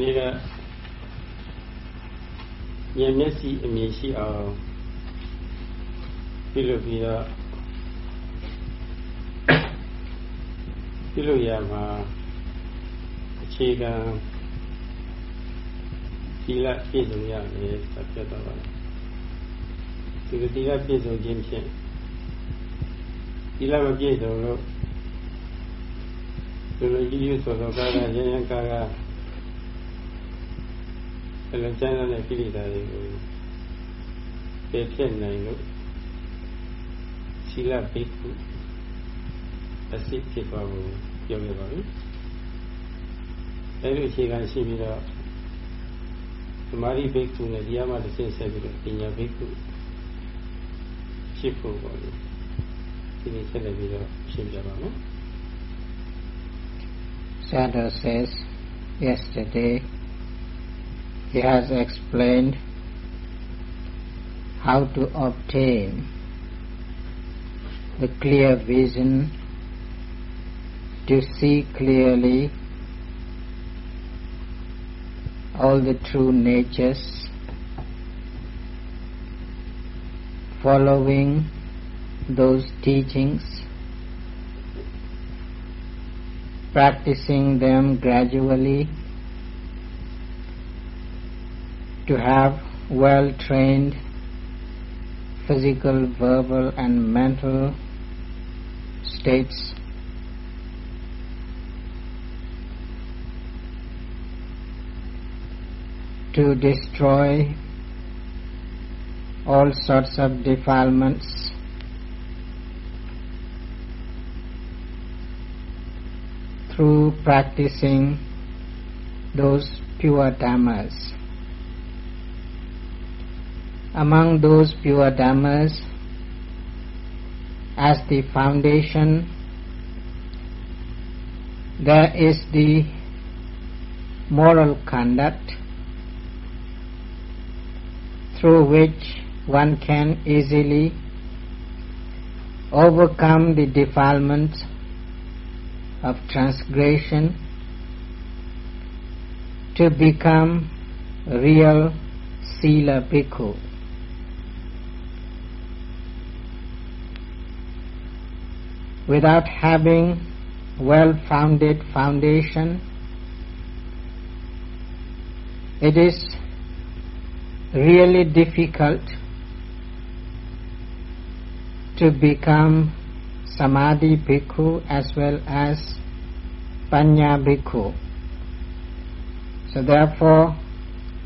နေ့ကဉာဏ်မျက်စိအမြင်ရှိအောင်ပြုလုပ်ပြီးတော့ပြုလုပ်ရမှာအခြေခံသီလပြည့်စုံရမယ်ဆက်ပြတော့ပါဒီသီလပြည့်စုံခြင်းဖြင့်သီလမပြည့်စုံလို့ဒီလိုကြီးကြီးဆိုတော့ကာကရရကာက အဲ့လိုကျမ်းစာတဲ့ကိလေသာတွေကိုပြည့်ဖြစ်နိုင်လို့သီလဘိက္ခုအစစ်ဖြစ်သွားဖို့ပြောရပါဘူးအဲ့လိုအခြေခံရှိပြီးတော့သမာဓိဘိက္ခုနဲ့တရားမှတစ်ဆင့်ဆက်ပြီးတော့ပညာဘိက္ခုဖြစ်ဖို့ပေါ့လေဒီနေ့ဆက်လက်ပြီးတော့ရှင်းပြပါမယ် Sadhu says yesterday he has explained how to obtain the clear vision to see clearly all the true natures following those teachings practicing them gradually to have well trained physical, verbal and mental states to destroy all sorts of defilements through practicing those pure dhammas. Among those pure dhammas, as the foundation, there is the moral conduct through which one can easily overcome the defilements of transgression to become real Sila Bhikkhu. Without having well-founded foundation, it is really difficult to become Samadhi Bhikkhu as well as Panya Bhikkhu. So therefore,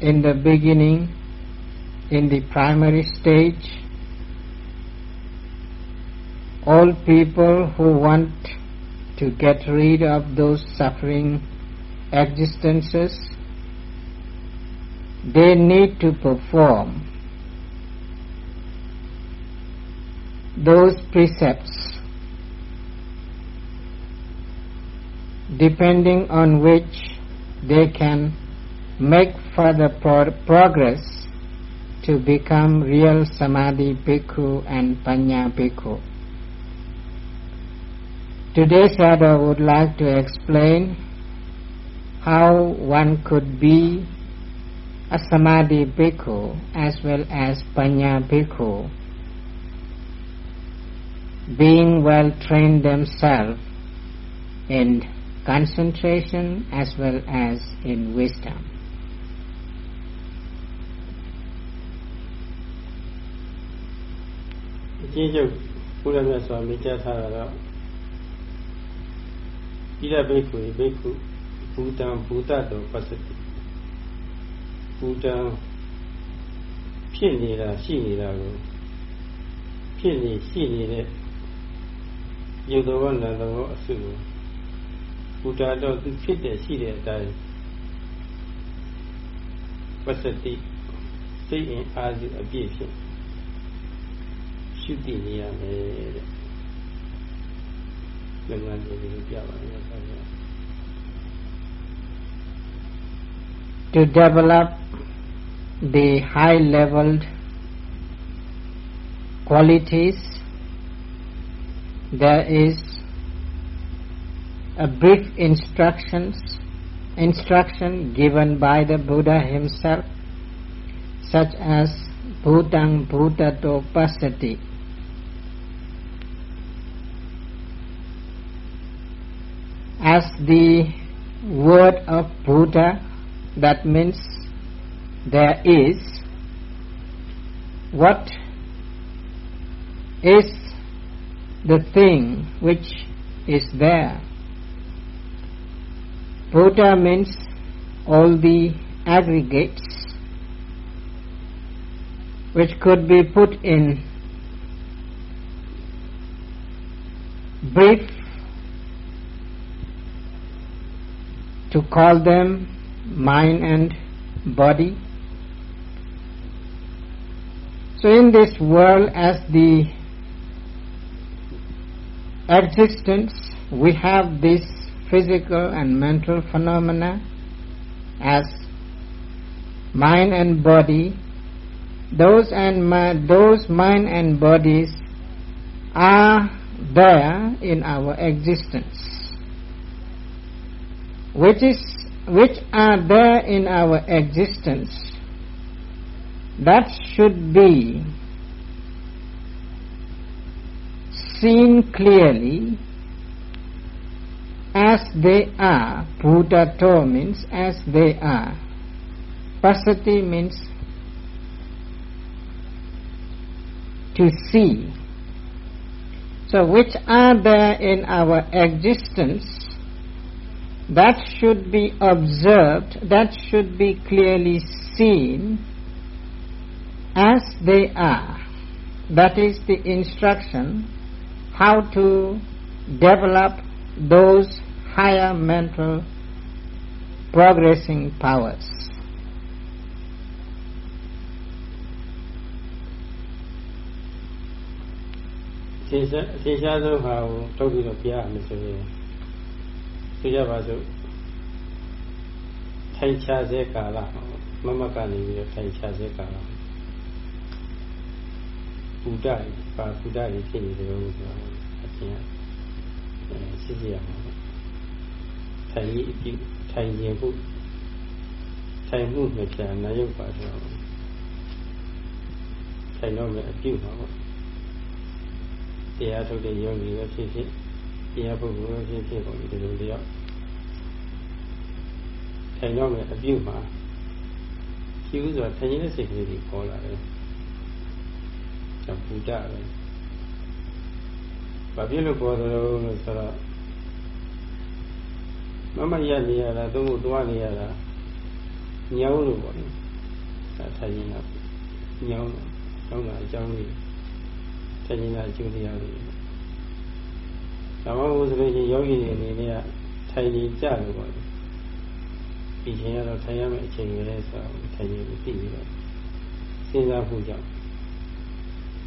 in the beginning, in the primary stage, all people who want to get rid of those suffering existences, they need to perform those precepts depending on which they can make further pro- progress to become real Samadhi Bhikkhu and Panya Bhikkhu. Today Sayadaw would like to explain how one could be a Samadhi Bhikkhu as well as Panya Bhikkhu, being well trained themselves in concentration as well as in wisdom. Thank you. ဣရဘိက္ခုဘိက္ခုဘူတံဘူတတောပစ္စတိဘူတံဖြစ်နေတာရှိနေတာကိုဖြစ်နေရှိနေတဲ့ယုတ်တော်နန္တော်အစုကိုဘူတာတော့သူဖြစ်တဲ့ရှိတဲ့အတိုင်းပစ္စတိစိတ်အင်အားစုအပြည့်ဖြစ်ရှုတည်နေရမယ်တဲ့ To develop the high leveled qualities, there is a brief instructions instruction given by the Buddha himself, such as Bhutang Bhutato Pasati. As the word of Buddha, that means there is, what is the thing which is there. Bhuta means all the aggregates which could be put in brief to call them mind and body. So in this world as the existence we have this physical and mental phenomena as mind and body those and those mind and bodies are there in our existence which is which are there in our existence that should be seen clearly as they are. Bhutato means as they are. Pasati means to see. So which are there in our existence that should be observed, that should be clearly seen as they are. That is the instruction how to develop those higher mental progressing powers. ဆိုရင်သိကြပါစို့ထိုင်ချစေကာလမမကနေပြီးတော့ထိုင်ချစေကာလဘုဒ္ဓပါဘုဒ္ဓကြီးဖြစ်နေတယ်လို့ဆိုတော့အချင်းကစစ်စစ်ရမှာထိုင်ကြီးအပြုထိုင်ရင်ဖို့ထိုင်မှုနဲ့ပြန်နာယုတ်ပါဆိုတော့ထိုင်တော့မယ်အပြုမှာပေါ့တရားထုတ်တဲ့ယောဂီပဲဖြစ်ဖြစ် တရားပုဂ္ဂိုလ်ပဲဖြစ်ဖြစ်ပေါ့ဒီလိုတယောက်ထိုင်တော့မယ်အပြုမှာရှိဦးဆိုတာထိုင်နေတဲ့စိတ်ကလေးတွေပေါ်လာတယ်ဒါပူကြပဲဘာဖြစ်လို့ပေါ်တယ်လို့ဆိုတော့မမရနေရတာသုံးဖို့သွားနေရတာညောင်းလို့ပေါ့နော်ဒါထိုင်နေတာညောင်းတော့တောင်းတာအကြောင်းလေးထိုင်နေတာအကျိုးတရားလေး ဒါမှမဟုတ်ဆိုလို့ရှိရင်ယောဂီတွေအနေနဲ့ထိုင်နေကြလို့ပေါ့ဒီချိန်ကတော့ထိုင်ရမယ့်အချိန်ပဲဆိုတော့ထိုင်နေပြီးပြီးတော့စဉ်းစားဖို့ကြောင့်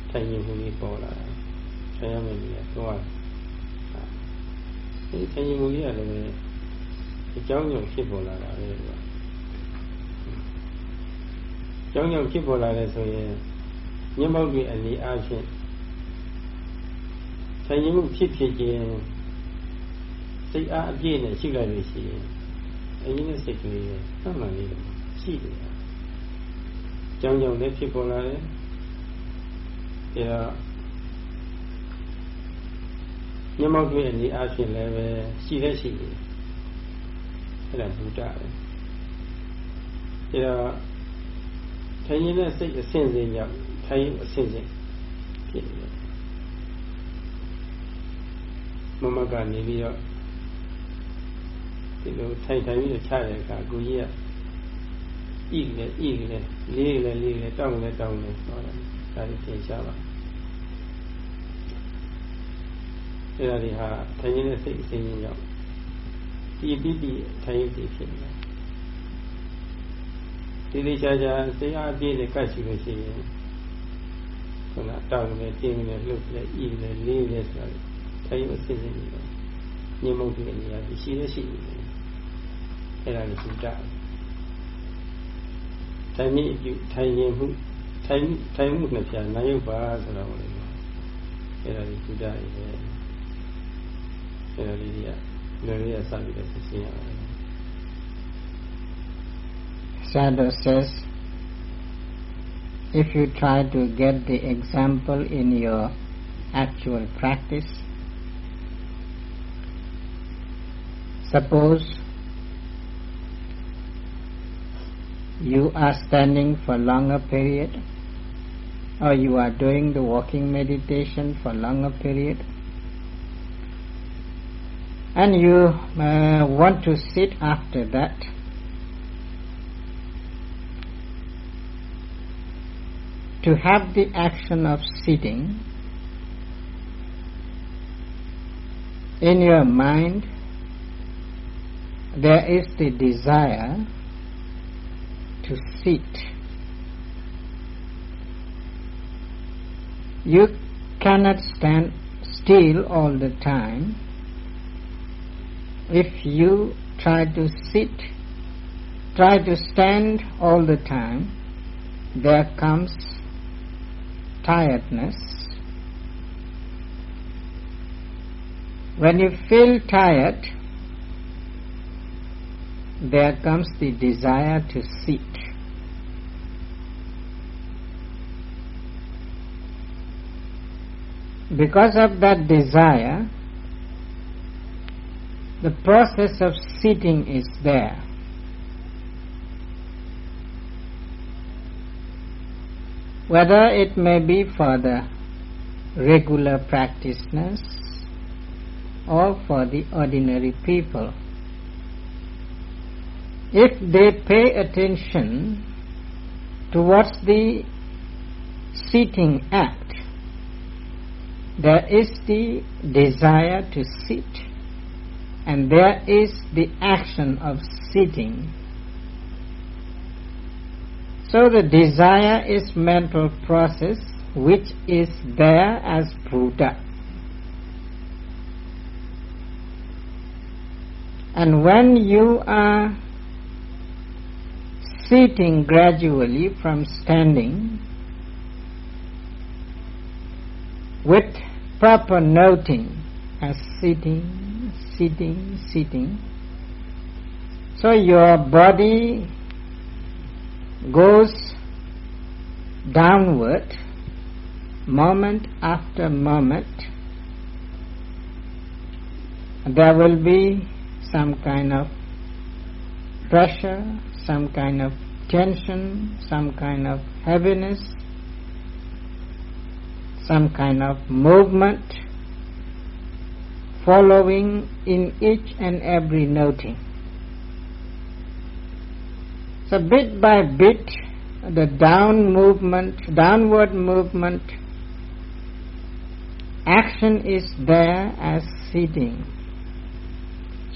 ထိုင်ရင်မှုလေးပေါ်လာတယ်ထိုင်ရမယ့်နေရာသွားဒီထိုင်ရင်မှုလေးကလည်းအကြောင်းကြောင့်ဖြစ်ပေါ်လာတာပဲကွာအကြောင်းကြောင့်ဖြစ်ပေါ်လာတယ်ဆိုရင်မျက်မှောက်တွေအနေအားဖြင့် ထိုင်ရင်မှုဖြစ်ဖြစ်ခြင်းစိတ်အားအပြည့်နဲ့ရှိလိုက်လို့ရှိရင်အရင်နဲ့စိတ်ကလေးသတ်မှန်လေးရှိတယ်။ကြောင်ကြောင်လည်းဖြစ်ပေါ်လာတယ်အဲတော့မျက်မှောက်တွေ့အနေအချင်းလည်းပဲရှိတဲ့ရှိတယ်အဲ့ဒါဘုဒ္ဓပဲအဲတော့ထိုင်ရင်တဲ့စိတ်အစဉ်စဉ်ကြောင့်ထိုင်ရင်အစဉ်စဉ်ဖြစ်နေတယ် မမကနေပြီးတော့ဒီလိုထိုင်ထိုင်ပြီးတော့ချတဲ့အခါကိုကြီးကဤလေဤလေလေးလေလေးလေတောင်းလေတောင်းလေဆိုတော့ဒါကြီးသင်ရှားပါအဲ့ဒါဒီဟာထိုင်နေတဲ့စိတ်အစဉ်ကြီးရောက်ဒီတိတိထိုင်ရည်ဖြစ်နေဒီလေးချာချာစိတ်အားပြည့်နဲ့ကတ်ရှိလို့ရှိရင်ခုနတောင်းနေတင်းနေလှုပ်နေဤနေလေးနေဆိုတော့ Sayadaw says, if you try to get the example in your actual practice, suppose you are standing for longer period or you are doing the walking meditation for longer period and you uh, want to sit after that to have the action of sitting in your mind there is the desire to sit. You cannot stand still all the time. If you try to sit, try to stand all the time, there comes tiredness. When you feel tired, there comes the desire to sit. Because of that desire, the process of sitting is there. Whether it may be for the regular practitioners or for the ordinary people. If they pay attention towards the sitting act, there is the desire to sit and there is the action of sitting. So the desire is mental process which is there as Buddha. And when you are sitting gradually from standing with proper noting as sitting, sitting, sitting. So your body goes downward moment after moment. There will be some kind of pressure, some kind of tension, some kind of heaviness, some kind of movement following in each and every noting. So bit by bit, the down movement, downward movement, action is there as sitting.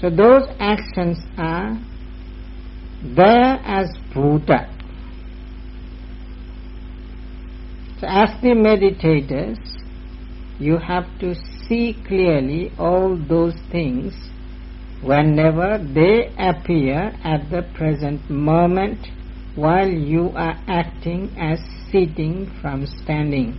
So those actions are there as Buddha. So as the meditators, you have to see clearly all those things whenever they appear at the present moment while you are acting as sitting from standing.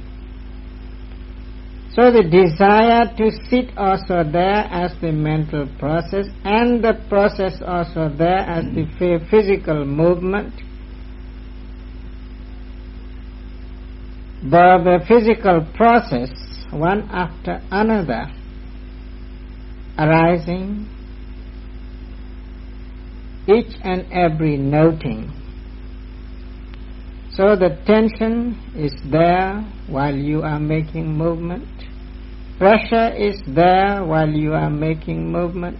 So the desire to sit also there as the mental process and the process also there as the physical movement But the physical process, one after another, arising, each and every noting. So the tension is there while you are making movement. Pressure is there while you are making movement.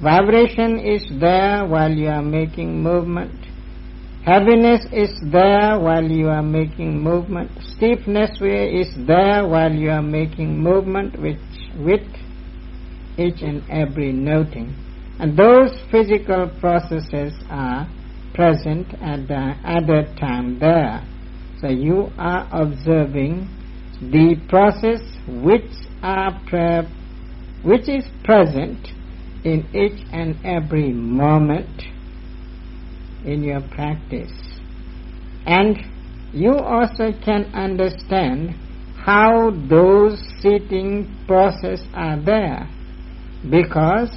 Vibration is there while you are making movement. Heaviness is there while you are making movement. Stiffness is there while you are making movement which, with each and every noting. And those physical processes are present at, the, that time there. So you are observing the process which are which is present in each and every moment in your practice. And you also can understand how those sitting process are there because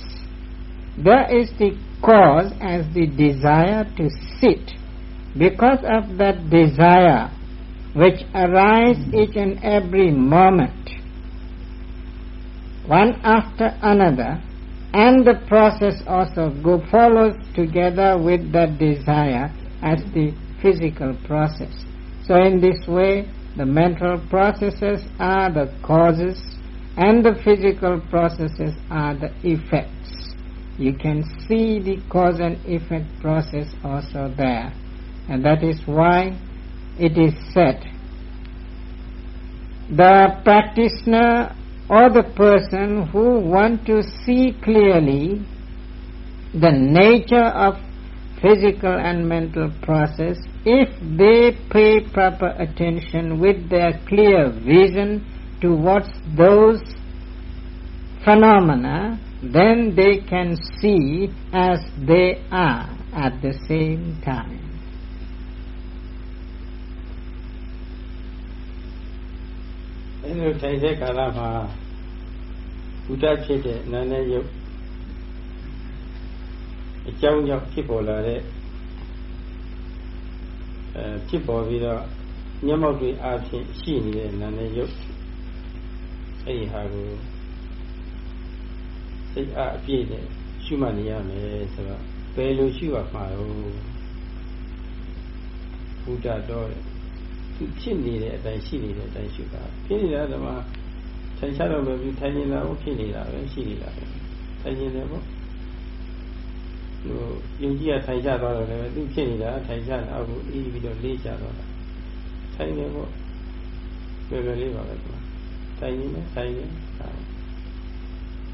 there is the cause as the desire to sit because of that desire which arise each and every moment, one after another, and the process also go follows together with that desire as the physical process. So in this way, the mental processes are the causes and the physical processes are the effects. You can see the cause and effect process also there. And that is why it is said the practitioner or the person who want to see clearly the nature of physical and mental process, if they pay proper attention with their clear vision towards those phenomena, then they can see as they are at the same time. အဲလိုထိုင်တဲ့ကာလမှာဘုဒ္ဓဖြစ်တဲ့နာနဲ့ယုတ်အကြောင်းကြောင့်ဖြစ်ပေါ်လာတဲ့အဲဖြစ်ပေါ်ပြီးတော့မျက်မှောက်တွေအားဖြင့်ရှိနေတဲ့နာနဲ့ယုတ်အဲ့ဒီဟာကိုစိတ်အားအပြည့်နဲ့ရှုမှတ်နေရမယ်ဆိုတော့ဘယ်လိုရှုရမှာလဲဘုဒ္ဓတော် သူဖြစ်နေတဲ့အတိုင်းရှိနေတဲ့အတိုင်းရှုတာဖြစ်နေတာကမှထိုင်ချတော့မပြီးထိုင်နေတာကိုဖြစ်နေတာပဲရှိနေတာပဲထိုင်နေတယ်ပေါ့ဟိုယုံကြည်ကထိုင်ချသွားတော့လည်းသူဖြစ်နေတာထိုင်ချတာအခုအေးပြီးတော့လေးချသွားတာထိုင်နေပေါ့လွယ်လွယ်လေးပါပဲကွာထိုင်နေတယ်ထိုင်နေ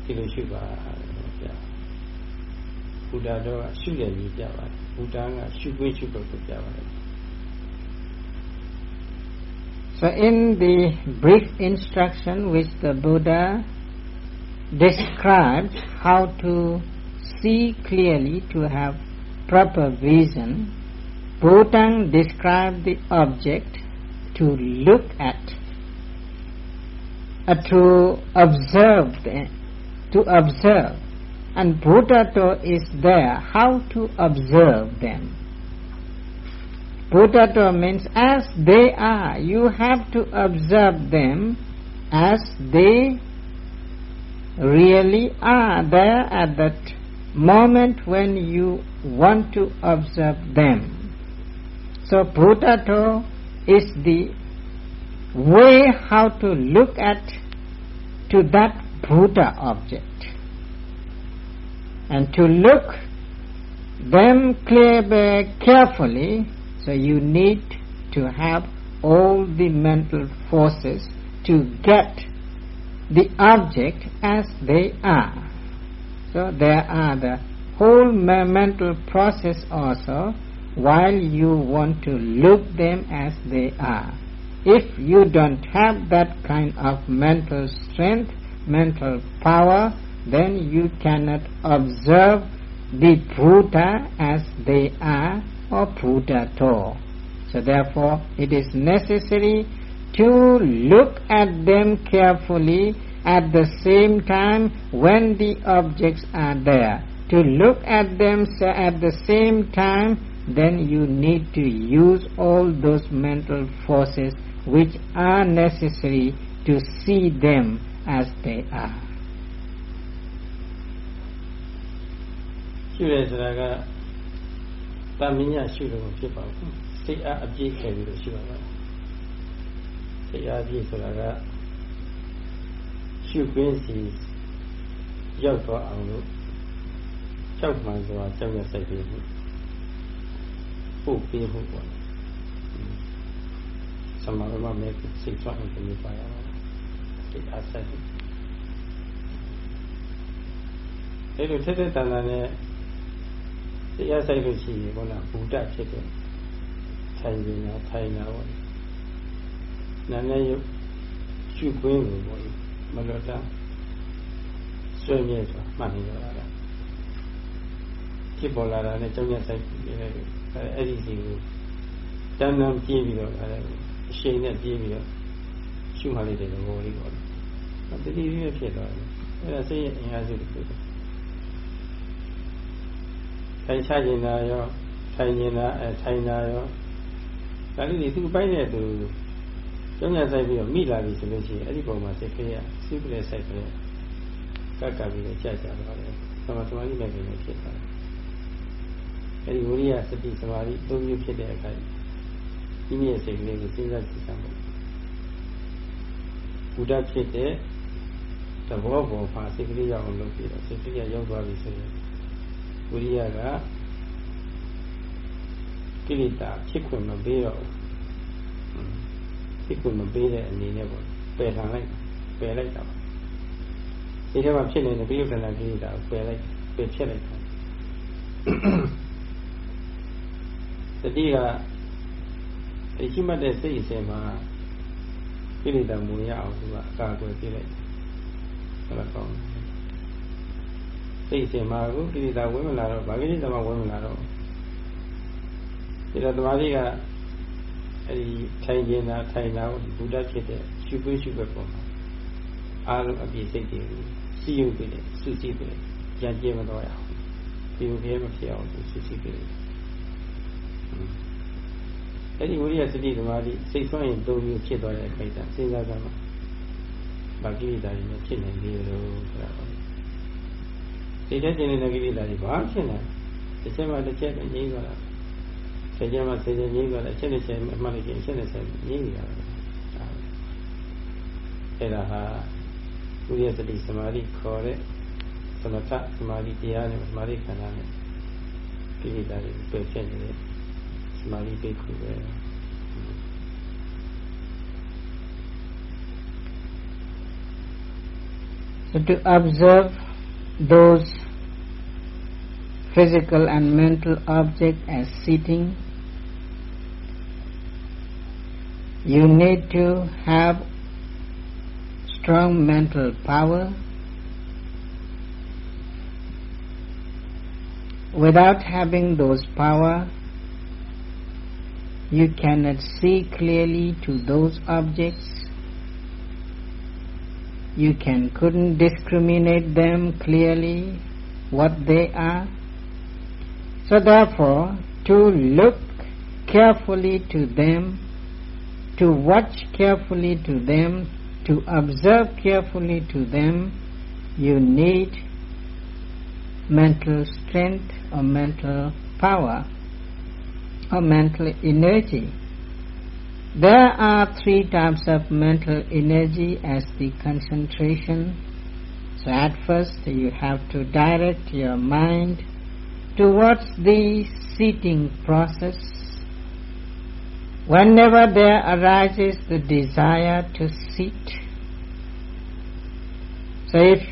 ဒီလိုရှုပါဗျာဘုရားတော်ကရှုတယ်ကြီးပြပါတယ်ဘုရားကရှုခွင့်ရှုတော့ပြပါတယ် So in the brief instruction which the Buddha describes how to see clearly, to have proper vision, Bhutang describes the object to look at, uh, to observe, to observe. And Bhutato is there, how to observe them. Bhutato means as they are. You have to observe them as they really are there at that moment when you want to observe them. So Bhutato is the way how to look at to that Buddha object. And to look them clear, uh, carefully so you need to have all the mental forces to get the object as they are. So there are the whole mental process also while you want to look them as they are. If you don't have that kind of mental strength, mental power, then you cannot observe the Buddha as they are or Bhutato. So therefore it is necessary to look at them carefully at the same time when the objects are there. To look at them at the same time, then you need to use all those mental forces which are necessary to see them as they are. တာမင်းညရှုလို့ဖြစ်ပါဘူးစိတ်အားအပြည့်ခဲ့ပြီးတော့ရှုပါပါစိတ်အားပြည့်ဆိုတာကရှုခွင့်စီရောက်သွားအောင်လို့ကြောက်မှန်စွာကြောက်ရစိုက်ပြီးဖို့ပို့ပေးဖို့ပေါ့စမရမမဲ့စိတ်ဆွမ်းကိုမြင်ပါရအောင်စိတ်အားစိုက်အဲ့လိုထက်တဲ့တန်တန်နဲ့ တရားဆိုင်လို့ရှိရင်ဘောလားဘူတဖြစ်တယ်ထိုင်နေတာထိုင်တာပေါ့နာနဲ့ရုပ်ရှုခွင်းကိုပေါ့မလွတ်တာဆွေးမြဲဆိုတာမှတ်နေတော့တာဖြစ်ပေါ်လာတာနဲ့ကြောင်းရဆိုင်နေတယ်အဲ့ဒီစီကိုတန်းတန်းပြေးပြီးတော့အဲ့အရှိန်နဲ့ပြေးပြီးတော့ရှုမှလိုက်တဲ့ဘောလေးပေါ့တတိယဖြစ်သွားတယ်အဲ့ဒါစိတ်ရဲ့အင်အားစုတစ်ခု ထိုင်ချခြင်းသာရောထိုင်နေတာအဲထိုင်တာရောဒါလေးတွေသူ့ပိုင်းနဲ့သူကျုံညာဆိုင်ပြီးတော့မိလာပြီဆိုလို့ရှိရင်အဲ့ဒီပုံမှာစိတ်ကလေးကစိတ်ကလေးစိုက်ကလေးကကပ်ပြီးတော့ကြာကြာသွားတယ်သမသမာဓိမဲ့ပြီးဖြစ်သွားတယ်အဲ့ဒီဝိရိယစတိသမာဓိသုံးမျိုးဖြစ်တဲ့အခါဒီနည်းစိတ်ကလေးကိုစဉ်းစားကြည့်စမ်းပါဘုဒ္ဓဖြစ်တဲ့သဘောပေါ်မှာစိတ်ကလေးရောက်အောင်လုပ်ပြီးတော့စိတ်ကလေးရောက်သွားပြီဆိုရင် ဝိရိယကကိလေသာဖြစ်ခွင့်မပေးတော့ဖြစ်ခွင့်မပေးတဲ့အနေနဲ့ပေါ့ပယ်ထားလိုက်ပယ်လိုက်တာပါဒီထဲမှာဖြစ်နေတဲ့ပြိယုဒ္ဓနာကိလေသာကိုပယ်လိုက်ပယ်ဖြစ်လိုက်တာတတိကဒီရှိမှတ်တဲ့စိတ်အစဉ်မှာကိလေသာမူရအောင်သူကအကာအကွယ်ပေးလိုက်ဟုတ်လားကောင်း စိတ်အစဉ်မှာကိုကိလေသာဝင်မလာတော့ဗာကိလေသာမှဝင်မလာတော့ဒီတော့တမားကြီးကအဲဒီထိုင်ခြင်းတာထိုင်တာကိုဘုဒ္ဓဖြစ်တဲ့ရှုပွေးရှုပဲပုံမှာအားလုံးအပြည့်စိတ်တွေကိုစီယုပ်ပြီးတယ်စုစည်းပြီးတယ်ကြံကျဲမတော့ရအောင်ဒီလိုပြဲမဖြစ်အောင်စုစည်းပြီးတယ်အဲ့ဒီဝိရိယစတိသမာဓိစိတ်ဆွမ်းရင်သုံးမျိုးဖြစ်သွားတဲ့အခိုက်အတန့်စဉ်းစားကြမှာဘာကိလေသာတွေနဲ့ဖြစ်နေလေလို့ဆိုတာပါ စိတ်ထဲကျင်နေတဲ့ကိလေသာတွေဘာဖြစ်နေတစ်ချက်မှတစ်ချက်ပဲငြိမ်းသွားတာဆယ်ချက်မှဆယ်ချက်ငြိမ်းသွားတယ်အချက်နဲ့ချက်မှအမှတ်လိုက်ရင်အချက်နဲ့ချက်ငြိမ်းနေတာအဲ့ဒါဟာဝိရိယစတိသမာဓိခေါ်တဲ့သမထသမာဓိတရားနဲ့သမာဓိခန္ဓာနဲ့ကိလေသာတွေပယ်ဖြစ်နေတဲ့သမာဓိပိတ်ခုပဲ So to observe those physical and mental objects as sitting, you need to have strong mental power. Without having those power you cannot see clearly to those objects you can couldn't discriminate them clearly what they are so therefore to look carefully to them to watch carefully to them to observe carefully to them you need mental strength or mental power or mental energy. There are three types of mental energy as the concentration. So at first you have to direct your mind towards the sitting process. Whenever there arises the desire to sit, so if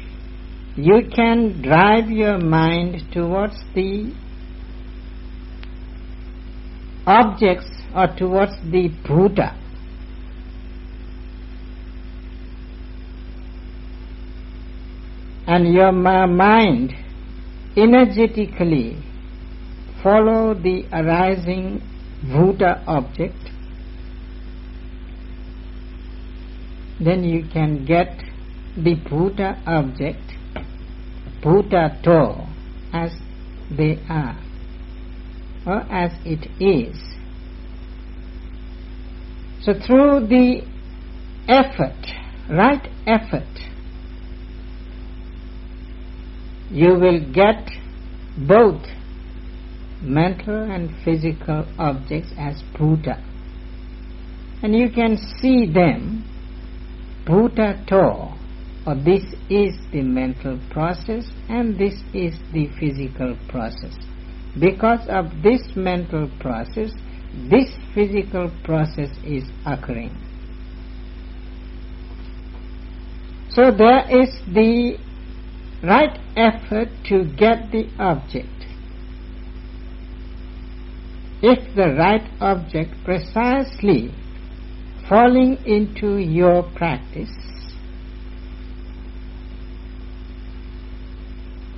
you can drive your mind towards the objects are towards the Buddha. And your mind energetically follow the arising Buddha object, then you can get the Buddha object, Bhutato, as they are as it is. So through the effort, right effort, you will get both mental and physical objects as Buddha. And you can see them Bhutato, or oh, this is the mental process and this is the physical process. Because of this mental process, this physical process is occurring. So there is the right effort to get the object. If the right object precisely falling into your practice,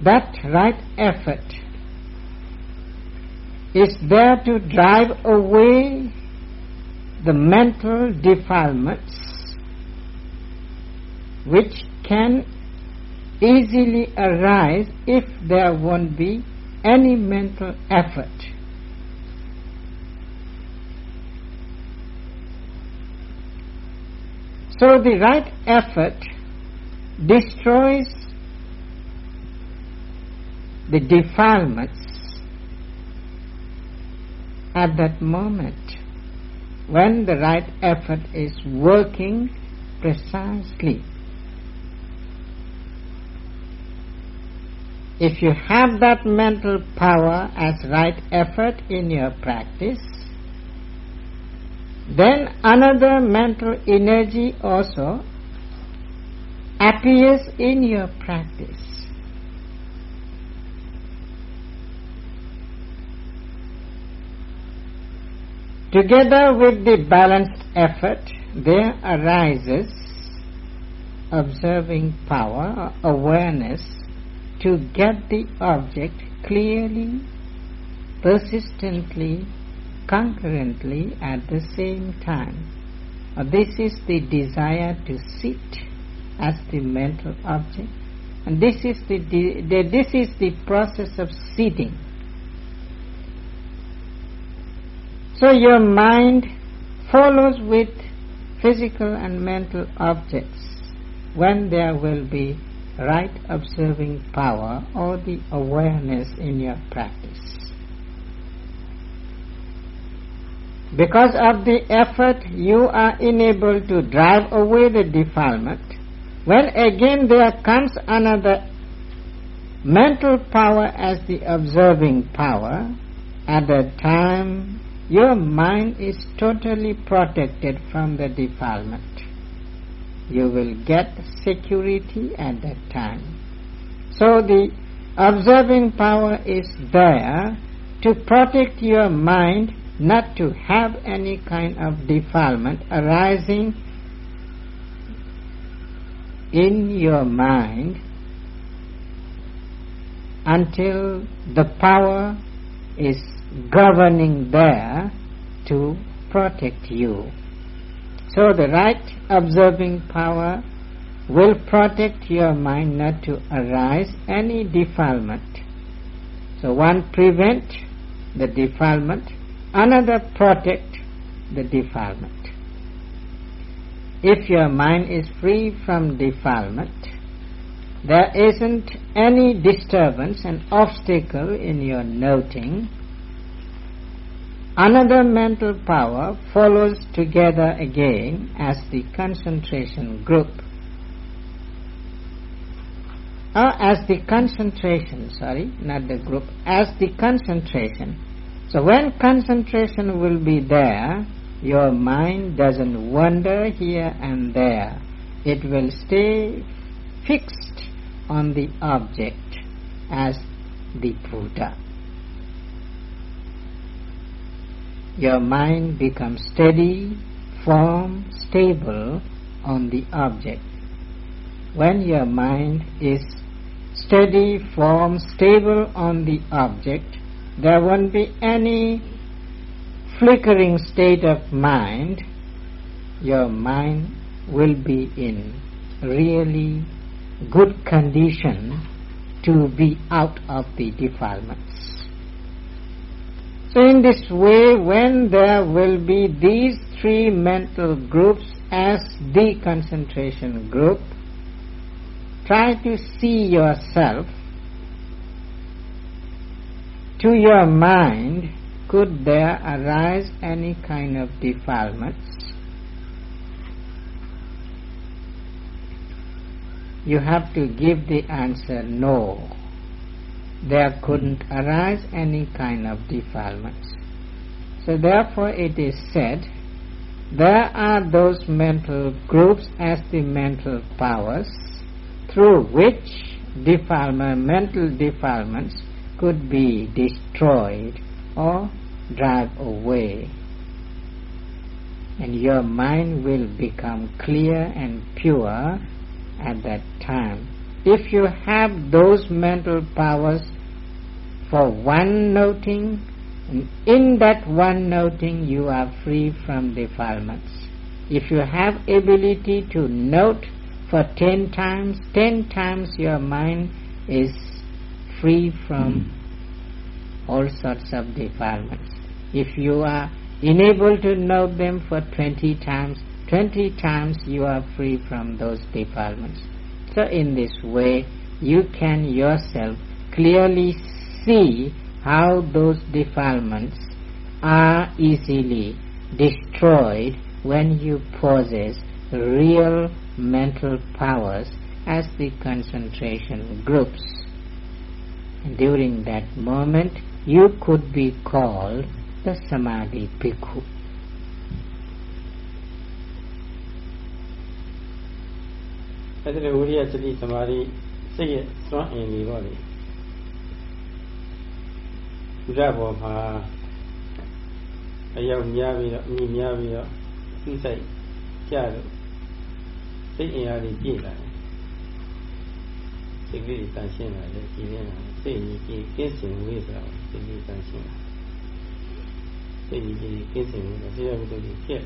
that right effort it's there to drive away the mental defilements which can easily arise if there won't be any mental effort. So the right effort destroys the defilements at that moment when the right effort is working precisely. If you have that mental power as right effort in your practice, then another mental energy also appears in your practice. Together with the balanced effort, there arises observing power, awareness, to get the object clearly, persistently, concurrently at the same time. Uh, this is the desire to sit as the mental object, and this is the, the this is the process of sitting. So your mind follows with physical and mental objects when there will be right observing power or the awareness in your practice. Because of the effort you are enabled to drive away the defilement, when again there comes another mental power as the observing power, at that time your mind is totally protected from the defilement you will get security at that time. So the observing power is there to protect your mind not to have any kind of defilement arising in your mind until the power is governing there to protect you. So the right observing power will protect your mind not to arise any defilement. So one prevent the defilement, another protect the defilement. If your mind is free from defilement, there isn't any disturbance and obstacle in your noting Another mental power follows together again as the concentration group. Or as the concentration, sorry, not the group, as the concentration. So when concentration will be there, your mind doesn't wander here and there. It will stay fixed on the object as the Buddha. Your mind becomes steady, firm, stable on the object. When your mind is steady, firm, stable on the object, there won't be any flickering state of mind. Your mind will be in really good condition to be out of the defilement. So in this way, when there will be these three mental groups as the concentration group, try to see yourself. To your mind, could there arise any kind of defilements? You have to give the answer no there couldn't arise any kind of defilements. So therefore it is said, there are those mental groups as the mental powers through which defilement, mental defilements could be destroyed or drive away. And your mind will become clear and pure at that time if you have those mental powers for one noting, in that one noting you are free from defilements. If you have ability to note for ten times, ten times your mind is free from hmm. all sorts of defilements. If you are unable to note them for twenty times, 20 times you are free from those defilements. So in this way, you can yourself clearly see how those defilements are easily destroyed when you possess real mental powers as the concentration groups. During that moment, you could be called the Samadhi Bhikkhu. အဲ့ဒါဝိရိယစတိသမာဓိစိတ်ရဲ့စွမ်းအင်တွေပေါ့လေဘုရားဘောမှာအရောက်များပြီးတော့အမိများပြီးတော့သူ့ဆိုင်ကြလို့စိတ်အင်အားတွေပြည့်လာတယ်စိတ်ကလေးတန်ရှင်းလာတယ်ကြည်နေတာစိတ်ကြီးကြီးကင်းစင်ဝေးဆိုတာစိတ်ကြီးတန်ရှင်းလာစိတ်ကြီးကြီးကင်းစင်ဝေးတော့ဆရာဘုရားကြီးဖြစ်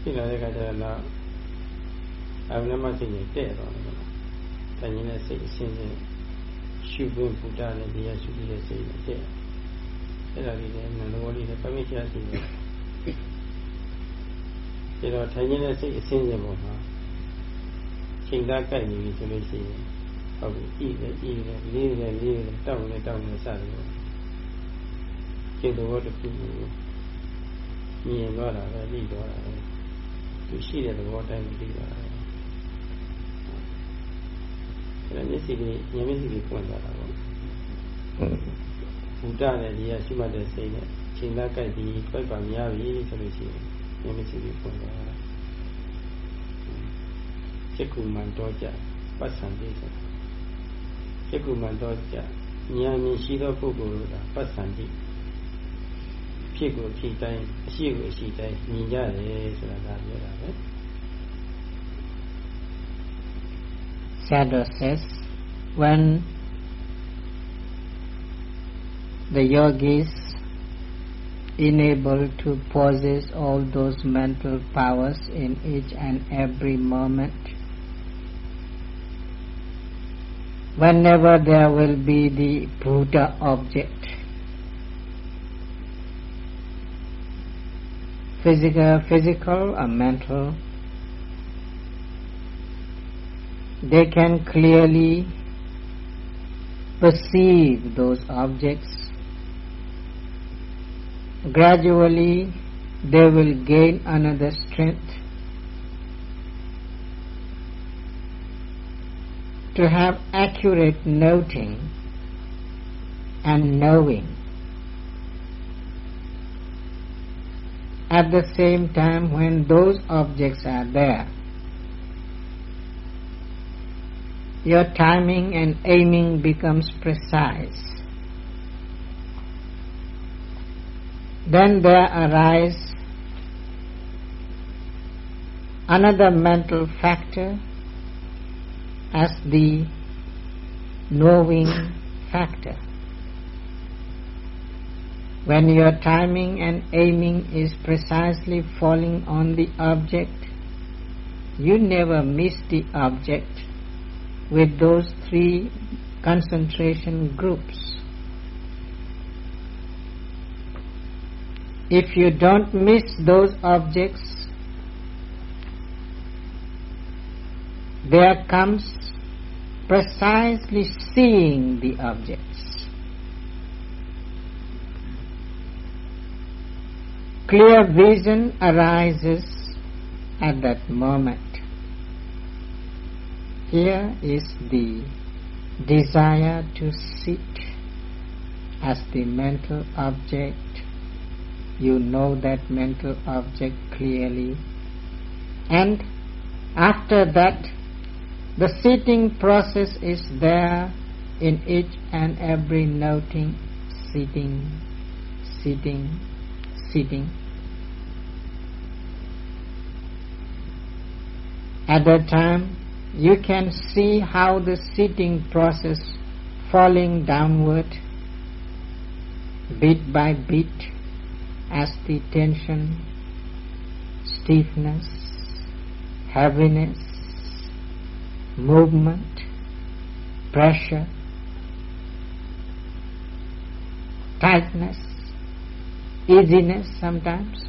ဖြစ်လာတဲ့အခါကျတော့ အဝိနမစိတ်နဲ့တဲ့တော့တယ်။တန်ရင်တဲ့စိတ်အရှင်းရှင်းရှုခွင့်ဘုရားနဲ့တရားရှုပြီးတဲ့စိတ်နဲ့တဲ့။အဲ့ဒါလေးနဲ့နှလုံးလေးနဲ့ပမိတ်ချရှိတယ်။ဒါတော့ထိုင်နေတဲ့စိတ်အရှင်းရှင်းပေါ်မှာချိန်သားကြိုက်နေပြီဆိုလို့ရှိရင်ဟုတ်ပြီဤလေဤလေလေးလေလေးလေတောက်လေတောက်လေစတယ်ပေါ့။ကျေတော်တစ်ခုမြင်သွားတာပဲပြီးသွားတာပဲ။သူရှိတဲ့သဘောတိုင်းပြီးသွားတာ အဲ့မျက်စိလေးဉာဏ်မျက်စိလေးပွင့်သွားတာပေါ့ဘုဒ္ဓနဲ့ဒီကရှိမှတ်တဲ့စိတ်နဲ့ချိန်သားကြိုက်ပြီးပြိုက်ပါများပြီဆိုလို့ရှိရင်ဉာဏ်မျက်စိလေးပွင့်သွားတာစိတ်ကူမှန်တော့ကြပတ်စံပြီးဆိုတာစိတ်ကူမှန်တော့ကြဉာဏ်မြင်ရှိသောပုဂ္ဂိုလ်တို့ကပတ်စံပြီးဖြစ်ကိုဖြစ်တိုင်းအရှိကိုအရှိတိုင်းမြင်ကြတယ်ဆိုတာကပြောတာပဲ Sayadaw says, when the yogi is enabled to possess all those mental powers in each and every moment, whenever there will be the Bhuta object, physical, physical or mental, they can clearly perceive those objects. Gradually, they will gain another strength to have accurate noting and knowing. At the same time, when those objects are there, your timing and aiming becomes precise. Then there arise another mental factor as the knowing factor. When your timing and aiming is precisely falling on the object, you never miss the object with those three concentration groups. If you don't miss those objects, there comes precisely seeing the objects. Clear vision arises at that moment. Here is the desire to sit as the mental object. You know that mental object clearly. And after that, the sitting process is there in each and every noting, sitting, sitting, sitting. At that time, you can see how the sitting process falling downward bit by bit as the tension, stiffness, heaviness, movement, pressure, tightness, easiness sometimes,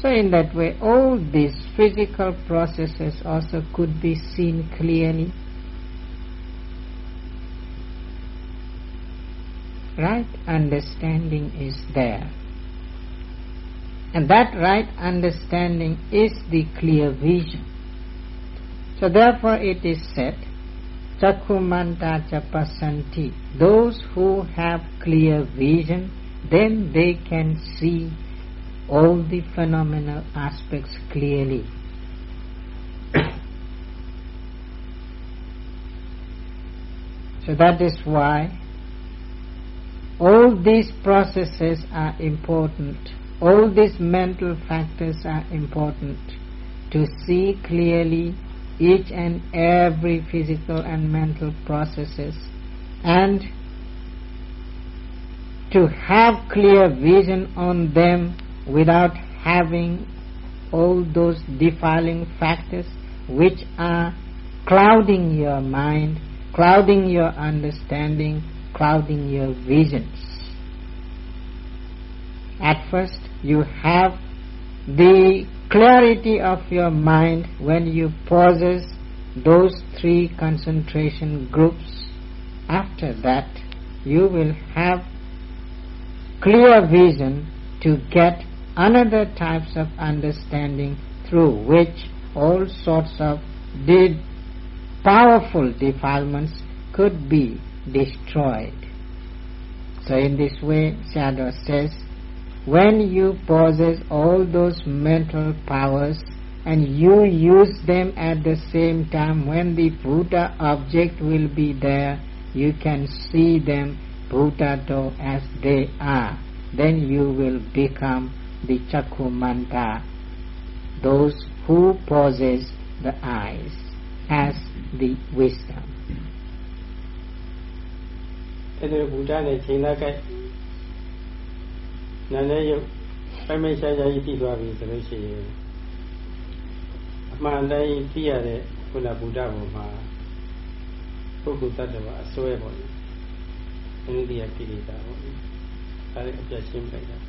So in that way, all these physical processes also could be seen clearly. Right understanding is there. And that right understanding is the clear vision. So therefore it is said, Chakumanta chapasanti. Those who have clear vision, then they can see all the phenomenal aspects clearly. so that is why all these processes are important all these mental factors are important to see clearly each and every physical and mental processes and to have clear vision on them without having all those defiling factors which are clouding your mind, clouding your understanding, clouding your visions. At first, you have the clarity of your mind when you possess those three concentration groups. After that, you will have clear vision to get another types of understanding through which all sorts of did powerful defilements could be destroyed. So in this way, Sayadaw says, when you possess all those mental powers and you use them at the same time when the Bhuta object will be there, you can see them Bhutato as they are. Then you will become the Chakumanta, those who possess the eyes as the wisdom. အဲ့ဒါဘုရားနဲ့ချိန်လာခဲ့နာနဲ့ရုပ်ပိုင်ပိုင်ရှားရှားကြီးသိသွားပြီဆိုလို့ရှိရင်အမှန်တိုင်းသိရတဲ့ခုနဗုဒ္ဓဘုံမှာပုဂ္ဂိုလ်တ attva အစွဲပေါ့လေအနုတ္တိယကိလေသာပေါ့လေဒါလည်းအပြတ်ရှင်းလိုက်တာချိန်ပိုင်းပေါ့အပြတ်ရှင်းလိုက်တာ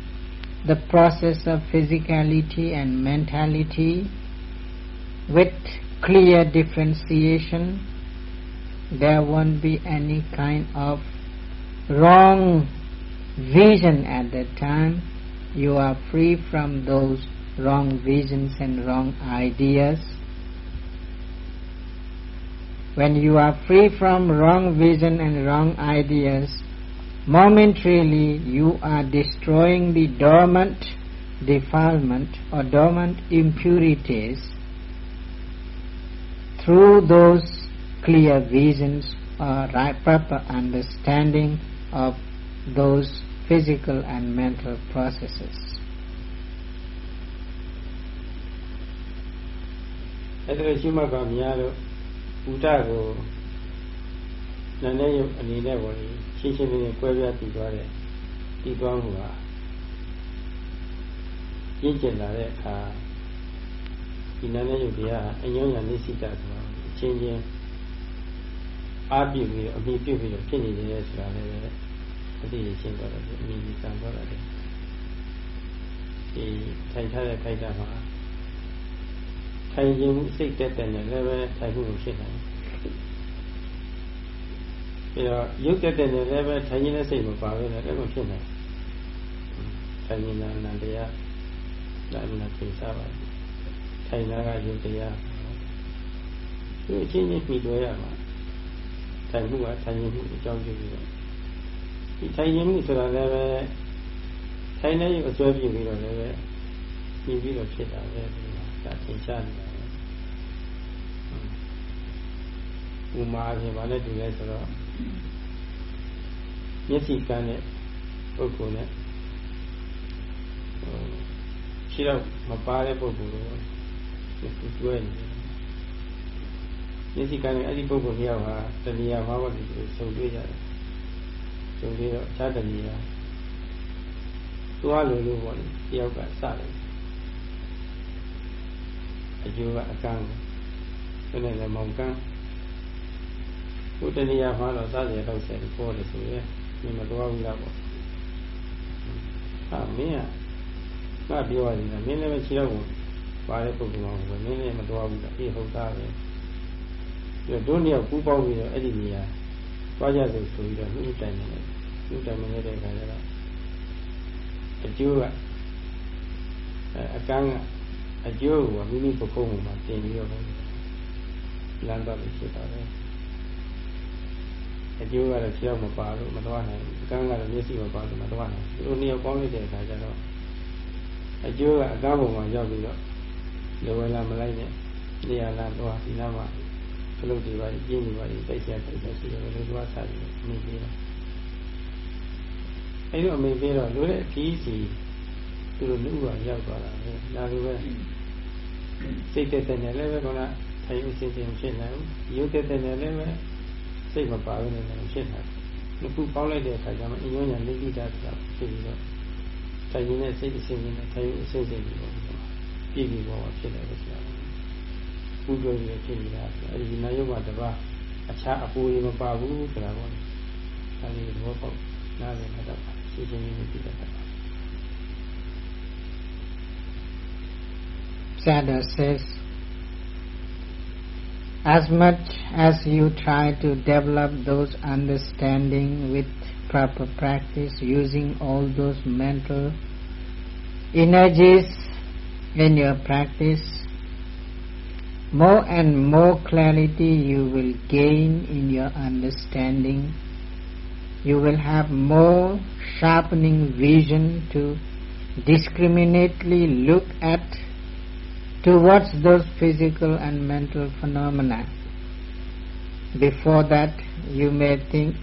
the process of physicality and mentality with clear differentiation. There won't be any kind of wrong vision at that time. You are free from those wrong visions and wrong ideas when you are free from wrong vision and wrong ideas, momentarily you are destroying the dormant defilement or dormant impurities through those clear visions or right proper understanding of those physical and mental processes. အဲ့ဒါရှိမှပါများလို့ဘုဒ္ဓကိုနည်းနည်းရုပ်အနေနဲ့ပေါ့လေ ရှင်းရှင်းလင်းလင်းကွဲပြားတည်သွားတဲ့တည်သွားမှုဟာရင့်ကျက်လာတဲ့အခါဒီနည်းနည်းရုပ်တွေကအညောညာနိစိတဆိုတာအချင်းချင်းအားပြုပြီးအမိပြုပြီးတော့ဖြစ်နေတယ်ဆိုတာလည်းအသိရှင်းသွားတယ်အမိကြီးစံသွားတယ်ဒီထိုင်ထားတဲ့ခိုက်တာမှာထိုင်ခြင်းစိတ်တက်တဲ့နဲ့လည်းပဲထိုင်မှုကိုဖြစ်နိုင် ပြီးတော့ရုပ်တက်တဲ့နဲ့လည်းပဲထိုင်ခြင်းနဲ့စိတ်မပါဘဲနဲ့လည်းမဖြစ်နိုင်ထိုင်ခြင်းနာနန္တရားဒါမှမဟုတ်သိစားပါထိုင်တာကရုပ်တရားဒီအချင်းချင်းပြီးတော့ရမှာထိုင်မှုကထိုင်ခြင်းမှုအကြောင်းပြုပြီးတော့ဒီထိုင်ခြင်းမှုဆိုတာလည်းပဲထိုင်နေရုပ်အစွဲပြုပြီးတော့လည်းပဲပြီးပြီးတော့ဖြစ်တာပဲဒါသင်ရှားနေတာဥမာအပြင်ဗာနဲ့တူလဲဆိုတော့ မျက်စိကန်းတဲ့ပုဂ္ဂိုလ်နဲ့ရှိတော့မပါတဲ့ပုဂ္ဂိုလ်ကိုတွဲနေမျက်စိကလည်းအဲ့ဒီပုဂ္ဂိုလ်တယောက်ဟာတဏှာဘာဝတိကိုစုံတွေ့ကြတယ်စုံတွေ့တော့အခြားတဏှာသွားလို့လို့ပေါ့လေတယောက်ကစတယ်အကျိုးကအကန့်ဘယ်နဲ့လဲမောင်ကန်း ဘုတဏှာမှာတော့စတယ်တော့ဆက်ပေါ်တယ်ဆိုရင်မင်းမတော်ဘူးလားပေါ့ဟာမင်းကငါပြောရတယ်မင်းလည်းပဲခြေတော့ပါတဲ့ပုဂ္ဂိုလ်မှာပဲမင်းလည်းမတော်ဘူးလားအေးဟုတ်သားပဲပြီးတော့တို့နှစ်ယောက်ပူးပေါင်းပြီးတော့အဲ့ဒီနေရာသွားကြစို့ဆိုပြီးတော့နှုတ်တိုင်နေတယ်နှုတ်တိုင်နေတဲ့အခါကျတော့အကျိုးကအကန်းကအကျိုးကမိမိပခုံးမှာတင်ပြီးတော့လမ်းတော့ဖြစ်တာပဲ အကျိုးကတော့ကြောက်မပါလို့မသွားနိုင်ဘူးအကန်းကတော့မျက်စိမပါလို့မသွားနိုင်ဘူးတို့နှစ်ယောက်ပေါင်းလိုက်တဲ့အခါကျတော့အကျိုးကအကန်းပုံမှာရောက်ပြီးတော့လောဝလာမလိုက်နဲ့နေရာလာတော့ဒီနားမှာခလုတ်တွေပါပြင်းနေပါတိုက်ချက်တိုက်ချက်ရှိတယ်လို့သွားစားတယ်အမိပေးတာအဲ့လိုအမိပေးတော့လိုတဲ့အခီးစီသူတို့လူကရောက်သွားတာပဲဒါလိုပဲစိတ်တက်တဲ့နဲ့လည်းပဲကောလားထိုင်ဥစဉ်စဉ်ဖြစ်နေဘူးရုပ်တက်တဲ့နဲ့လည်းပဲ စိတ်မပါဘူးနဲ့ဖြစ်နေတယ်နှစ်ခုပေါင်းလိုက်တဲ့အခါကျမှအညောညာလိတိတာဆိုတာဖြစ်ပြီးတော့ထိုင်နေတဲ့စိတ်အစဉ်စဉ်နဲ့ထိုင်ဥအစဉ်စဉ်ပြီးတော့ပြည့်ပြီးပေါ်ဖြစ်တယ်ဆိုတာပူဇော်ရဖြစ်နေတာအဲ့ဒီနာယုတ်ကတပါအခြားအပူတွေမပါဘူးဆိုတာပေါ့ဒါလေးဘောပေါက်နားလည်မှတော့ရှင်းရှင်းလင်းလင်းသိတတ်တာ Sada says, as much as you try to develop those understanding with proper practice, using all those mental energies in your practice, more and more clarity you will gain in your understanding. You will have more sharpening vision to discriminately look at towards those physical and mental phenomena. Before that, you may think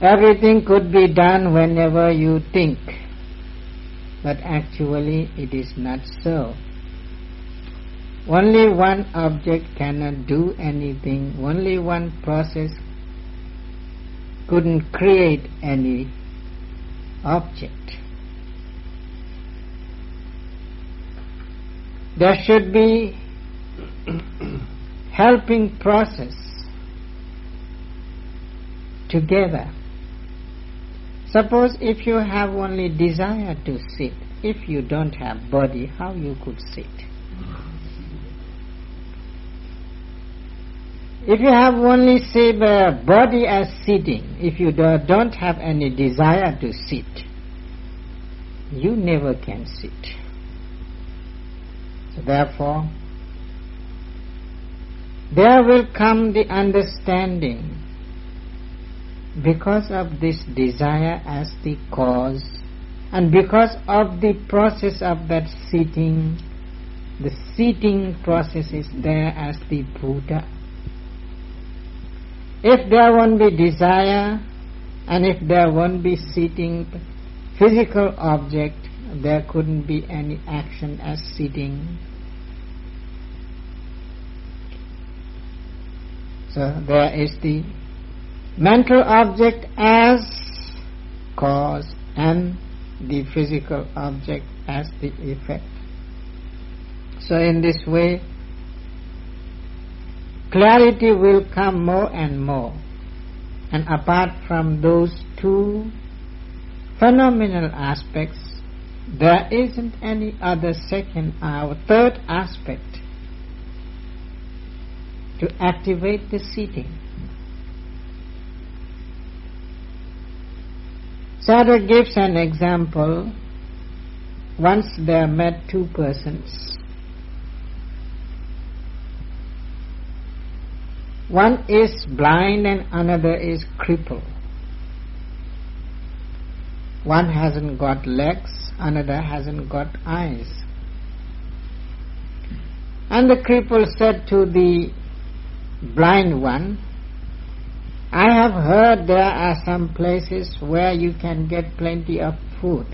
everything could be done whenever you think, but actually it is not so. Only one object cannot do anything. Only one process couldn't create any object. There should be helping process together. Suppose if you have only desire to sit, if you don't have body, how you could sit? If you have only, say, body as sitting, if you do, don't have any desire to sit, you never can sit. Therefore, there will come the understanding because of this desire as the cause and because of the process of that sitting, the sitting process is there as the Buddha. If there won't be desire and if there won't be sitting physical object, there couldn't be any action as sitting. So there is the mental object as cause and the physical object as the effect. So in this way, clarity will come more and more. And apart from those two phenomenal aspects, there isn't any other second or third aspect to activate the seating. Sayadaw gives an example. Once there met two persons One is blind and another is crippled. One hasn't got legs, another hasn't got eyes. And the cripple said to the blind one, I have heard there are some places where you can get plenty of food.